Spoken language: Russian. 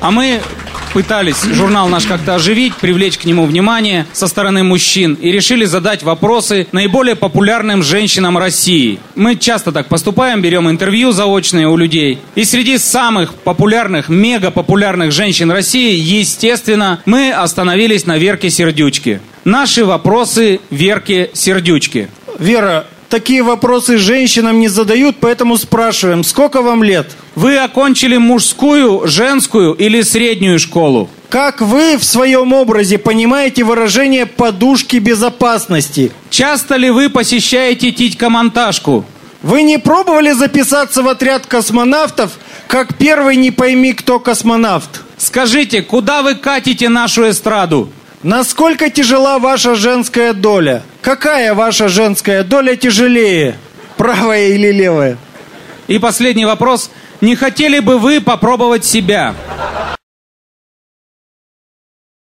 А мы пытались журнал наш как-то оживить, привлечь к нему внимание со стороны мужчин и решили задать вопросы наиболее популярным женщинам России. Мы часто так поступаем, берем интервью заочные у людей. И среди самых популярных, мега популярных женщин России, естественно, мы остановились на Верке Сердючке. Наши вопросы Верке Сердючке. Вера, такие вопросы женщинам не задают, поэтому спрашиваем, сколько вам лет? Вы окончили мужскую, женскую или среднюю школу? Как вы в своем образе понимаете выражение подушки безопасности? Часто ли вы посещаете титька-монтажку? Вы не пробовали записаться в отряд космонавтов, как первый не пойми кто космонавт? Скажите, куда вы катите нашу эстраду? Насколько тяжела ваша женская доля? Какая ваша женская доля тяжелее? Правая или левая? И последний вопрос. Не хотели бы вы попробовать себя?